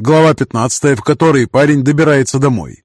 Глава 15, в которой парень добирается домой.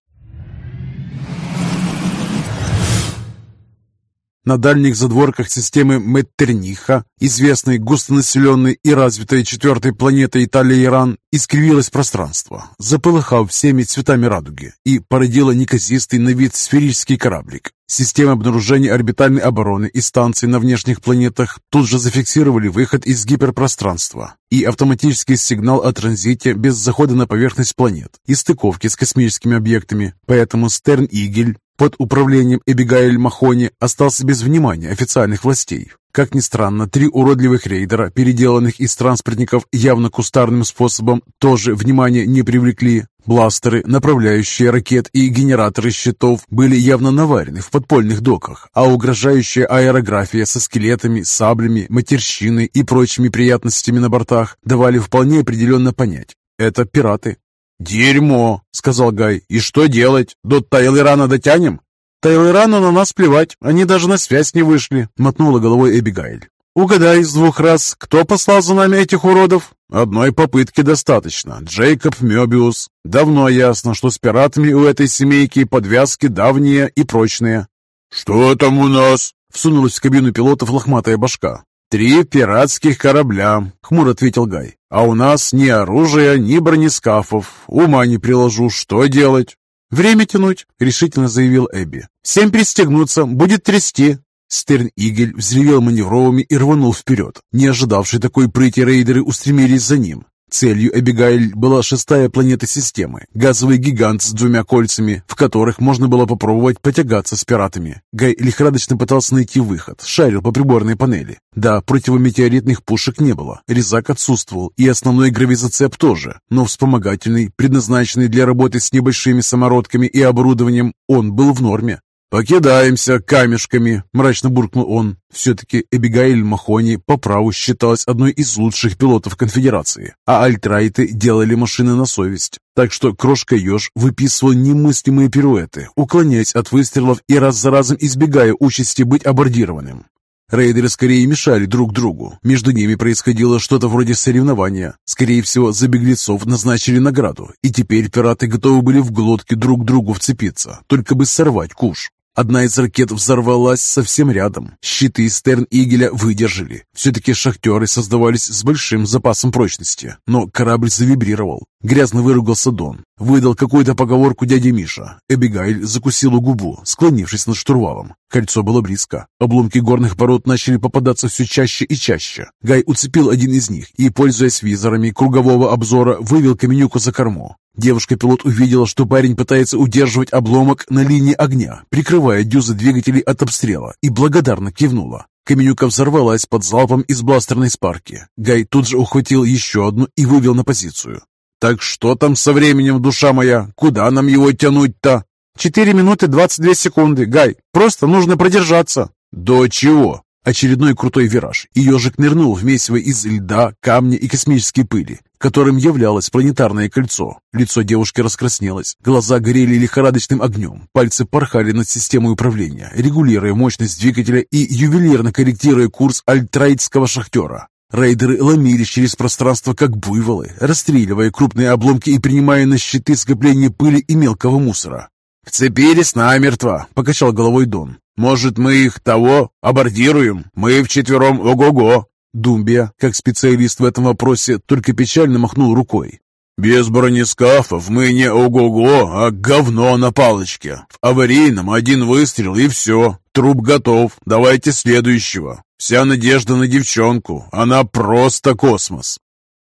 На дальних задворках системы Меттерниха, известной густонаселенной и развитой четвертой планетой Италия-Иран, искривилось пространство, заполыхав всеми цветами радуги и породило неказистый на вид сферический кораблик. Системы обнаружения орбитальной обороны и станций на внешних планетах тут же зафиксировали выход из гиперпространства и автоматический сигнал о транзите без захода на поверхность планет и стыковки с космическими объектами. Поэтому Стерн-Игель под управлением Эбигайль Махони остался без внимания официальных властей. Как ни странно, три уродливых рейдера, переделанных из транспортников явно кустарным способом, тоже внимания не привлекли. Бластеры, направляющие ракет и генераторы щитов были явно наварены в подпольных доках, а угрожающая аэрография со скелетами, саблями, матерщиной и прочими приятностями на бортах давали вполне определенно понять – это пираты. «Дерьмо!» — сказал Гай. «И что делать? До Тайлерана дотянем?» «Тайлерану на нас плевать, они даже на связь не вышли», — мотнула головой Эбигайль. «Угадай с двух раз, кто послал за нами этих уродов?» «Одной попытки достаточно. Джейкоб Мёбиус. Давно ясно, что с пиратами у этой семейки подвязки давние и прочные». «Что там у нас?» — всунулась в кабину пилотов лохматая башка. «Три пиратских корабля», — хмуро ответил Гай. «А у нас ни оружия, ни бронескафов. Ума не приложу, что делать?» «Время тянуть», — решительно заявил Эбби. «Всем пристегнуться, будет трясти». Стерн-Игель взревел маневровыми и рванул вперед. Не ожидавшие такой прыти рейдеры устремились за ним. Целью Эбигайль была шестая планета системы, газовый гигант с двумя кольцами, в которых можно было попробовать потягаться с пиратами. Гай лихорадочно пытался найти выход, шарил по приборной панели. Да, противометеоритных пушек не было, резак отсутствовал, и основной гравизацеп тоже, но вспомогательный, предназначенный для работы с небольшими самородками и оборудованием, он был в норме. «Покидаемся камешками», — мрачно буркнул он. Все-таки Эбигайль Махони по праву считалась одной из лучших пилотов конфедерации, а альтрайты делали машины на совесть. Так что крошка-еж выписывал немыслимые пируэты, уклоняясь от выстрелов и раз за разом избегая участи быть абордированным. Рейдеры скорее мешали друг другу. Между ними происходило что-то вроде соревнования. Скорее всего, за беглецов назначили награду, и теперь пираты готовы были в глотке друг другу вцепиться, только бы сорвать куш. Одна из ракет взорвалась совсем рядом. Щиты Стерн-Игеля выдержали. Все-таки шахтеры создавались с большим запасом прочности. Но корабль завибрировал. Грязно выругался Дон. Выдал какую-то поговорку дяде Миша. Эбигайль закусила губу, склонившись над штурвалом. Кольцо было близко. Обломки горных пород начали попадаться все чаще и чаще. Гай уцепил один из них и, пользуясь визорами кругового обзора, вывел Каменюку за корму. Девушка-пилот увидела, что парень пытается удерживать обломок на линии огня, прикрывая дюзы двигателей от обстрела, и благодарно кивнула. Каменюка взорвалась под залпом из бластерной спарки. Гай тут же ухватил еще одну и вывел на позицию. «Так что там со временем, душа моя? Куда нам его тянуть-то?» «Четыре минуты двадцать две секунды, Гай. Просто нужно продержаться». «До чего?» Очередной крутой вираж, и ежик нырнул в месиво из льда, камня и космической пыли, которым являлось планетарное кольцо. Лицо девушки раскраснелось, глаза горели лихорадочным огнем, пальцы порхали над системой управления, регулируя мощность двигателя и ювелирно корректируя курс альтрайтского шахтера. Рейдеры ломились через пространство, как буйволы, расстреливая крупные обломки и принимая на щиты скопление пыли и мелкого мусора. «Вцепились намертво», — покачал головой Дон. Может, мы их того абордируем? Мы вчетвером ого-го!» Думбия, как специалист в этом вопросе, только печально махнул рукой. «Без бронескафов мы не ого-го, а говно на палочке. В аварийном один выстрел и все. Труп готов. Давайте следующего. Вся надежда на девчонку. Она просто космос».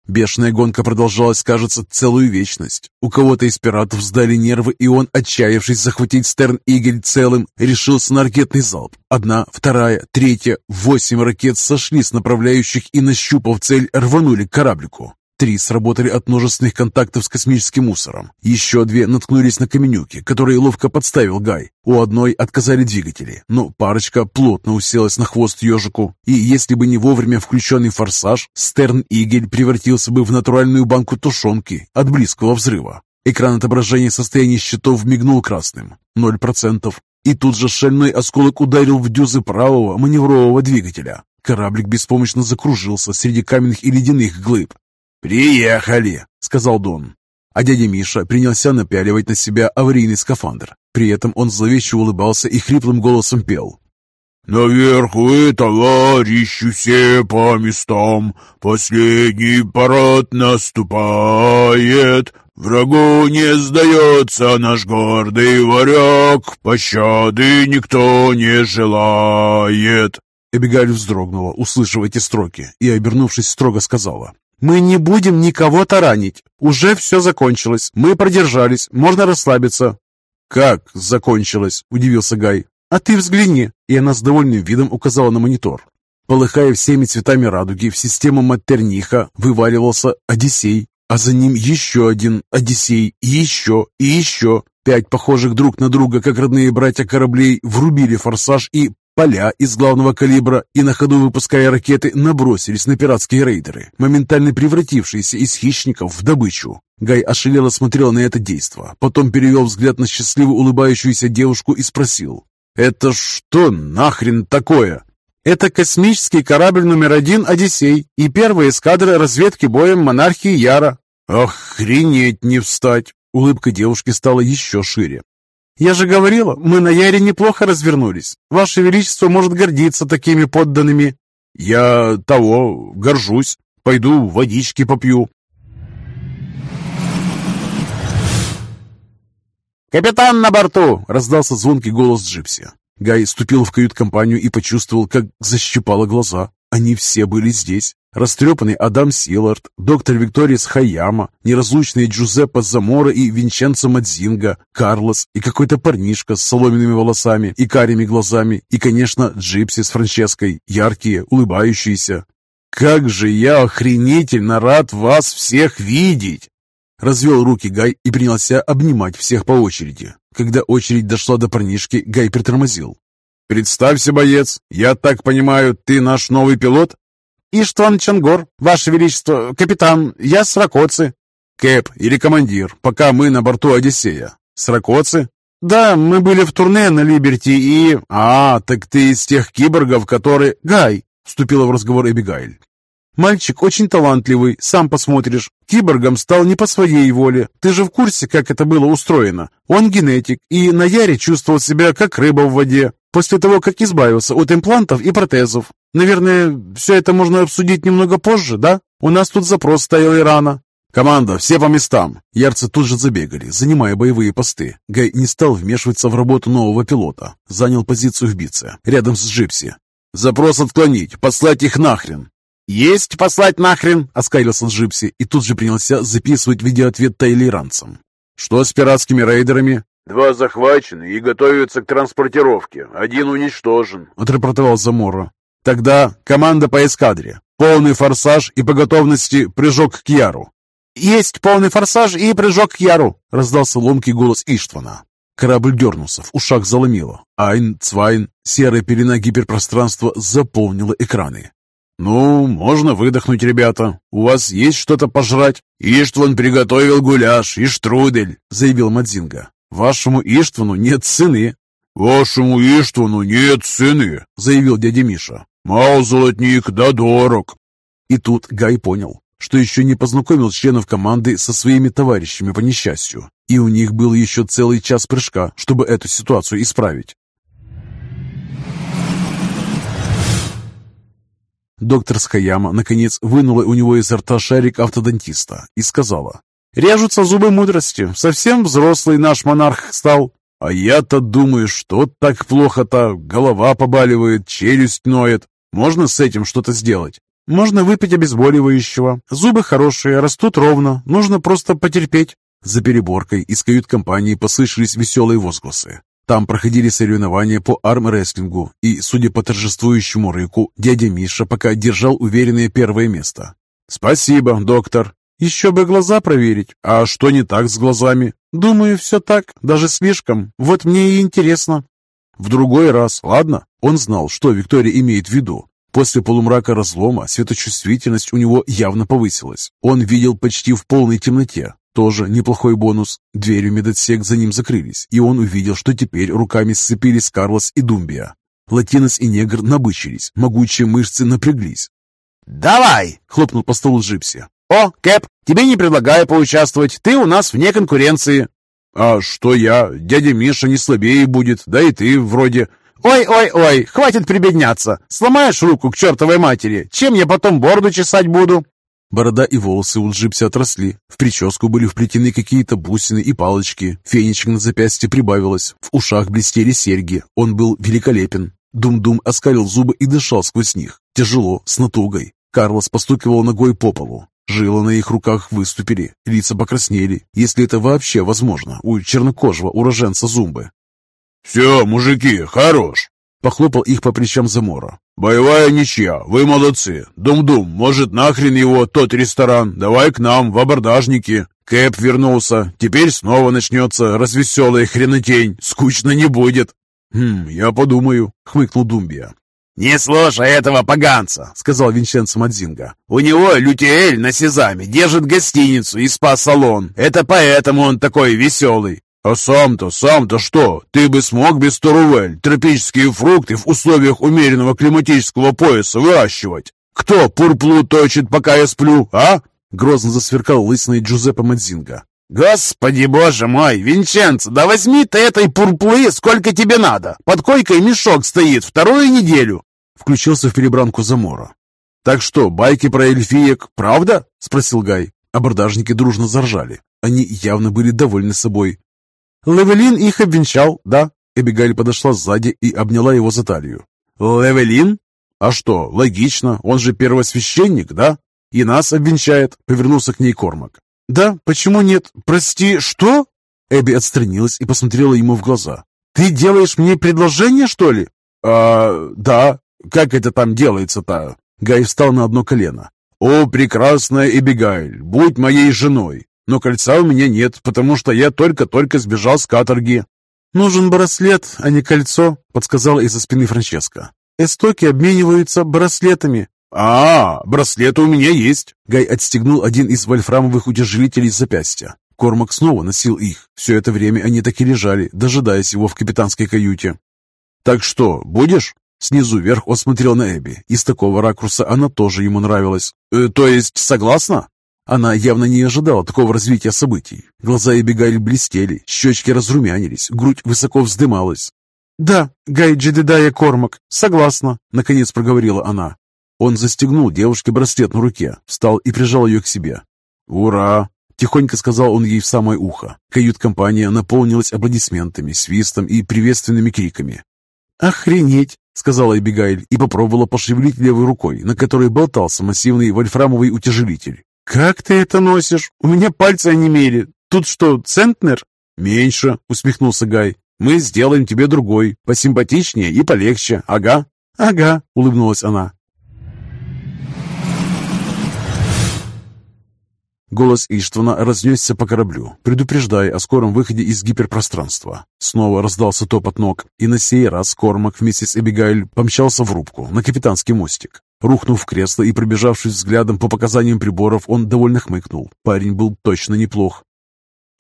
Бешеная гонка продолжалась, кажется, целую вечность. У кого-то из пиратов сдали нервы, и он, отчаявшись захватить Стерн-Игель целым, решился на ракетный залп. Одна, вторая, третья, восемь ракет сошли с направляющих и, нащупав цель, рванули к кораблику. Три сработали от множественных контактов с космическим мусором. Еще две наткнулись на каменюки, которые ловко подставил Гай. У одной отказали двигатели, но парочка плотно уселась на хвост ежику. И если бы не вовремя включенный форсаж, Стерн-Игель превратился бы в натуральную банку тушенки от близкого взрыва. Экран отображения состояния щитов мигнул красным. Ноль процентов. И тут же шальной осколок ударил в дюзы правого маневрового двигателя. Кораблик беспомощно закружился среди каменных и ледяных глыб. «Приехали!» — сказал Дон. а дядя Миша принялся напяливать на себя аварийный скафандр. При этом он зловеще улыбался и хриплым голосом пел. «Наверху товарищи все по местам, последний парад наступает, врагу не сдается наш гордый варяг, пощады никто не желает». Эбигаль вздрогнула, услышав эти строки, и, обернувшись, строго сказала. «Мы не будем никого таранить. Уже все закончилось. Мы продержались. Можно расслабиться». «Как закончилось?» – удивился Гай. «А ты взгляни!» И она с довольным видом указала на монитор. Полыхая всеми цветами радуги, в систему Матерниха вываливался Одиссей, а за ним еще один Одиссей, и еще, и еще. Пять похожих друг на друга, как родные братья кораблей, врубили форсаж и Поля из главного калибра и на ходу выпуская ракеты набросились на пиратские рейдеры, моментально превратившиеся из хищников в добычу. Гай ошалело смотрел на это действо, потом перевел взгляд на счастливо улыбающуюся девушку и спросил. «Это что нахрен такое?» «Это космический корабль номер один «Одиссей» и первая эскадра разведки боем монархии Яра». «Охренеть не встать!» Улыбка девушки стала еще шире. «Я же говорила, мы на Яре неплохо развернулись. Ваше Величество может гордиться такими подданными». «Я того, горжусь. Пойду водички попью». «Капитан на борту!» — раздался звонкий голос Джипси. Гай ступил в кают-компанию и почувствовал, как защипало глаза. Они все были здесь. Растрепанный Адам Силард, доктор Викторис Хаяма, неразлучные Джузеппе Замора и Винченцо Мадзинга, Карлос и какой-то парнишка с соломенными волосами и карими глазами, и, конечно, Джипси с Франческой, яркие, улыбающиеся. «Как же я охренительно рад вас всех видеть!» Развел руки Гай и принялся обнимать всех по очереди. Когда очередь дошла до парнишки, Гай притормозил. «Представься, боец, я так понимаю, ты наш новый пилот?» «Иштван Чангор, Ваше Величество, капитан, я с Ракоцы». «Кэп или командир, пока мы на борту Одиссея». «С Ракоцы?» «Да, мы были в турне на Либерти и...» «А, так ты из тех киборгов, которые...» «Гай», — вступила в разговор Эбигайль. «Мальчик очень талантливый, сам посмотришь. Киборгом стал не по своей воле. Ты же в курсе, как это было устроено. Он генетик, и на Яре чувствовал себя как рыба в воде, после того, как избавился от имплантов и протезов. Наверное, все это можно обсудить немного позже, да? У нас тут запрос стоял и рано. «Команда, все по местам!» Ярцы тут же забегали, занимая боевые посты. Гай не стал вмешиваться в работу нового пилота. Занял позицию в бице, рядом с Джипси. «Запрос отклонить, послать их нахрен!» «Есть послать нахрен!» — оскалился Джипси и тут же принялся записывать видеоответ тайлеранцам. «Что с пиратскими рейдерами?» «Два захвачены и готовятся к транспортировке. Один уничтожен», — отрапортовал Замора. Тогда команда по эскадре. Полный форсаж и по готовности прыжок к Яру. «Есть полный форсаж и прыжок к Яру!» — раздался ломкий голос Иштвана. Корабль дернулся, в ушах заломило. Айн, Цвайн, серая пелена гиперпространства заполнила экраны. «Ну, можно выдохнуть, ребята. У вас есть что-то пожрать?» «Иштван приготовил гуляш и штрудель», — заявил Мадзинга. «Вашему Иштвану нет цены». «Вашему Иштвану нет цены», — заявил дядя Миша. «Мал золотник, да дорог!» И тут Гай понял, что еще не познакомил членов команды со своими товарищами по несчастью, и у них был еще целый час прыжка, чтобы эту ситуацию исправить. Доктор Скаяма, наконец, вынула у него изо рта шарик автодонтиста и сказала, «Режутся зубы мудрости. Совсем взрослый наш монарх стал. А я-то думаю, что так плохо-то? Голова побаливает, челюсть ноет. Можно с этим что-то сделать? Можно выпить обезболивающего. Зубы хорошие, растут ровно. Нужно просто потерпеть. За переборкой из кают-компании послышались веселые возгласы. Там проходили соревнования по армрестлингу, и, судя по торжествующему рыку, дядя Миша пока держал уверенное первое место. «Спасибо, доктор. Еще бы глаза проверить. А что не так с глазами? Думаю, все так, даже слишком. Вот мне и интересно. В другой раз, ладно? Он знал, что Виктория имеет в виду. После полумрака разлома светочувствительность у него явно повысилась. Он видел почти в полной темноте. Тоже неплохой бонус. Двери в медотсек за ним закрылись, и он увидел, что теперь руками сцепились Карлос и Думбия. Латинос и негр набычились, могучие мышцы напряглись. «Давай!» — хлопнул по столу Джипси. «О, Кэп, тебе не предлагаю поучаствовать, ты у нас вне конкуренции». «А что я? Дядя Миша не слабее будет, да и ты вроде...» «Ой-ой-ой, хватит прибедняться! Сломаешь руку к чертовой матери, чем я потом бороду чесать буду?» Борода и волосы у джипси отросли. В прическу были вплетены какие-то бусины и палочки. Фенечек на запястье прибавилось. В ушах блестели серьги. Он был великолепен. Дум-Дум оскалил зубы и дышал сквозь них. Тяжело, с натугой. Карлос постукивал ногой по полу. Жилы на их руках выступили, лица покраснели, если это вообще возможно у чернокожего уроженца Зумбы. «Все, мужики, хорош!» Похлопал их по плечам Замора. «Боевая ничья, вы молодцы. Дум-дум, может, нахрен его, тот ресторан? Давай к нам, в абордажники. Кэп вернулся. Теперь снова начнется развеселая хренотень. Скучно не будет». «Хм, я подумаю», — хмыкнул Думбия. «Не слушай этого поганца», — сказал Винченцо Мадзинга. «У него Лютиэль на Сезаме держит гостиницу и спа-салон. Это поэтому он такой веселый. «А сам-то, сам-то что? Ты бы смог без Торувель тропические фрукты в условиях умеренного климатического пояса выращивать? Кто пурплу точит, пока я сплю, а?» Грозно засверкал лысиной Джузеппе Мадзинга. «Господи боже мой, Винченцо, да возьми ты этой пурплы сколько тебе надо! Под койкой мешок стоит вторую неделю!» Включился в перебранку Замора. «Так что, байки про эльфиек, правда?» — спросил Гай. Абордажники дружно заржали. Они явно были довольны собой. Левелин их обвенчал, да?» Эбигаль подошла сзади и обняла его за талию. «Левелин? А что, логично, он же первосвященник, да? И нас обвенчает», — повернулся к ней Кормак. «Да, почему нет? Прости, что?» Эбби отстранилась и посмотрела ему в глаза. «Ты делаешь мне предложение, что ли?» «А, да. Как это там делается-то?» Гай встал на одно колено. «О, прекрасная Эбигайль, будь моей женой. Но кольца у меня нет, потому что я только-только сбежал с каторги». «Нужен браслет, а не кольцо», — подсказала из-за спины Франческа. «Эстоки обмениваются браслетами». «А, браслеты у меня есть!» Гай отстегнул один из вольфрамовых утяжелителей запястья. Кормак снова носил их. Все это время они так и лежали, дожидаясь его в капитанской каюте. «Так что, будешь?» Снизу вверх он смотрел на Эбби. Из такого ракурса она тоже ему нравилась. «Э, «То есть, согласна?» Она явно не ожидала такого развития событий. Глаза Эбигайль блестели, щечки разрумянились, грудь высоко вздымалась. «Да, Гай Джедедая Кормак, согласна», — наконец проговорила она. Он застегнул девушке браслет на руке, встал и прижал ее к себе. «Ура!» — тихонько сказал он ей в самое ухо. Кают-компания наполнилась аплодисментами, свистом и приветственными криками. «Охренеть!» — сказала Эбигайль и попробовала пошевелить левой рукой, на которой болтался массивный вольфрамовый утяжелитель. «Как ты это носишь? У меня пальцы онемели. Тут что, центнер?» «Меньше», — усмехнулся Гай. «Мы сделаем тебе другой, посимпатичнее и полегче, ага?» «Ага», — улыбнулась она. Голос Иштвана разнесся по кораблю, предупреждая о скором выходе из гиперпространства. Снова раздался топот ног, и на сей раз Кормак вместе с Эбигайль помчался в рубку на капитанский мостик. Рухнув в кресло и пробежавшись взглядом по показаниям приборов, он довольно хмыкнул. Парень был точно неплох.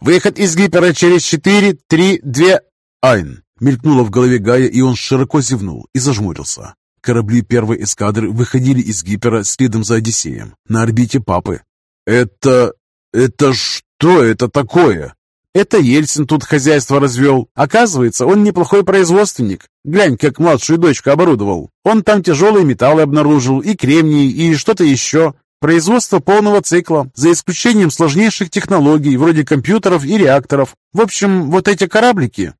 «Выход из гипера через четыре, три, две...» «Айн!» Мелькнуло в голове Гая, и он широко зевнул и зажмурился. Корабли первой эскадры выходили из гипера следом за Одиссеем на орбите Папы. «Это... это что это такое?» Это Ельцин тут хозяйство развел. Оказывается, он неплохой производственник. Глянь, как младшую дочку оборудовал. Он там тяжелые металлы обнаружил, и кремний, и что-то еще. Производство полного цикла, за исключением сложнейших технологий, вроде компьютеров и реакторов. В общем, вот эти кораблики.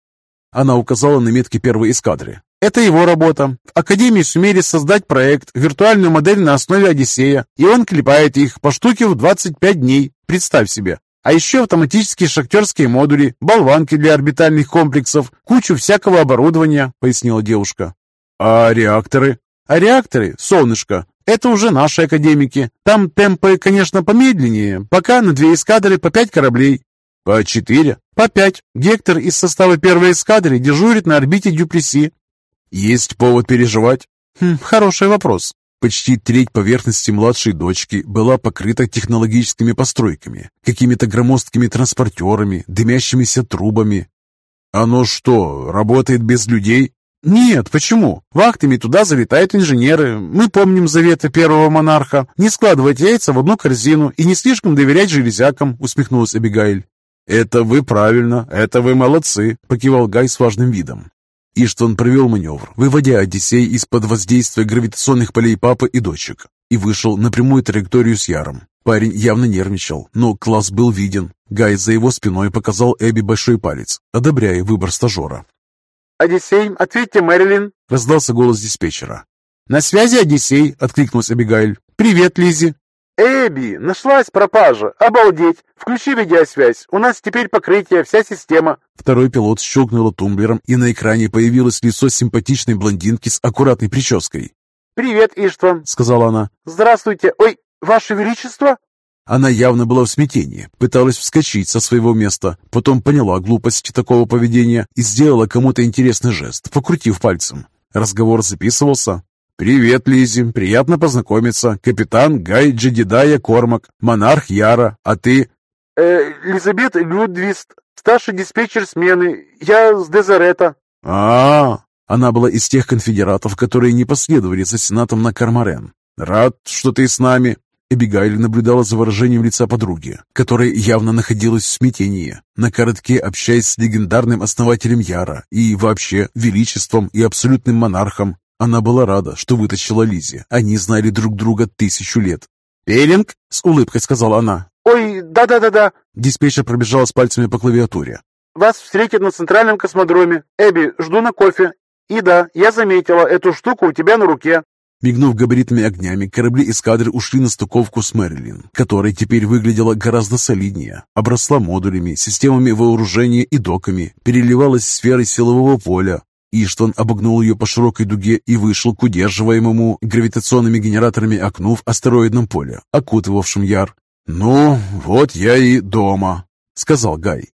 Она указала на метки первой эскадры. Это его работа. В Академии сумели создать проект, виртуальную модель на основе Одиссея, и он клепает их по штуке в 25 дней. Представь себе. А еще автоматические шахтерские модули, болванки для орбитальных комплексов, кучу всякого оборудования», — пояснила девушка. «А реакторы?» «А реакторы, солнышко, это уже наши академики. Там темпы, конечно, помедленнее. Пока на две эскадры по пять кораблей». «По четыре?» «По пять. Гектор из состава первой эскадры дежурит на орбите Дюплеси». «Есть повод переживать?» хм, «Хороший вопрос. Почти треть поверхности младшей дочки была покрыта технологическими постройками, какими-то громоздкими транспортерами, дымящимися трубами. «Оно что, работает без людей?» «Нет, почему? Вахтами туда залетают инженеры. Мы помним заветы первого монарха. Не складывать яйца в одну корзину и не слишком доверять железякам», — усмехнулась Абигайль. «Это вы правильно, это вы молодцы», — покивал Гай с важным видом. Иштван провел маневр, выводя Одиссей из-под воздействия гравитационных полей папы и дочек, и вышел на прямую траекторию с Яром. Парень явно нервничал, но класс был виден. Гай за его спиной показал Эбби большой палец, одобряя выбор стажера. «Одиссей, ответьте, Мэрилин!» — раздался голос диспетчера. «На связи Одиссей!» — откликнулась Абигайль. «Привет, Лизи. «Эбби, нашлась пропажа! Обалдеть! Включи видеосвязь, у нас теперь покрытие, вся система!» Второй пилот щелкнул тумблером, и на экране появилось лицо симпатичной блондинки с аккуратной прической. «Привет, Иштван!» — сказала она. «Здравствуйте! Ой, Ваше Величество!» Она явно была в смятении, пыталась вскочить со своего места, потом поняла глупость такого поведения и сделала кому-то интересный жест, покрутив пальцем. Разговор записывался. «Привет, Лизи, приятно познакомиться. Капитан Гай Джедидая Кормак, монарх Яра, а ты...» э, «Элизабет Людвист, старший диспетчер смены. Я с Дезерета». А, -а, а Она была из тех конфедератов, которые не последовали за сенатом на Кармарен. «Рад, что ты с нами». Эбигайль наблюдала за выражением лица подруги, которая явно находилась в смятении, на коротке общаясь с легендарным основателем Яра и вообще величеством и абсолютным монархом, она была рада, что вытащила Лизи. Они знали друг друга тысячу лет. «Пелинг?» — с улыбкой сказала она. «Ой, да-да-да-да!» Диспетчер пробежала с пальцами по клавиатуре. «Вас встретят на центральном космодроме. Эбби, жду на кофе. И да, я заметила эту штуку у тебя на руке». Мигнув габаритными огнями, корабли эскадры ушли на стыковку с Мэрилин, которая теперь выглядела гораздо солиднее, обросла модулями, системами вооружения и доками, переливалась сферой силового поля, Иштван обогнул ее по широкой дуге и вышел к удерживаемому гравитационными генераторами окну в астероидном поле, окутывавшем Яр. «Ну, вот я и дома», — сказал Гай.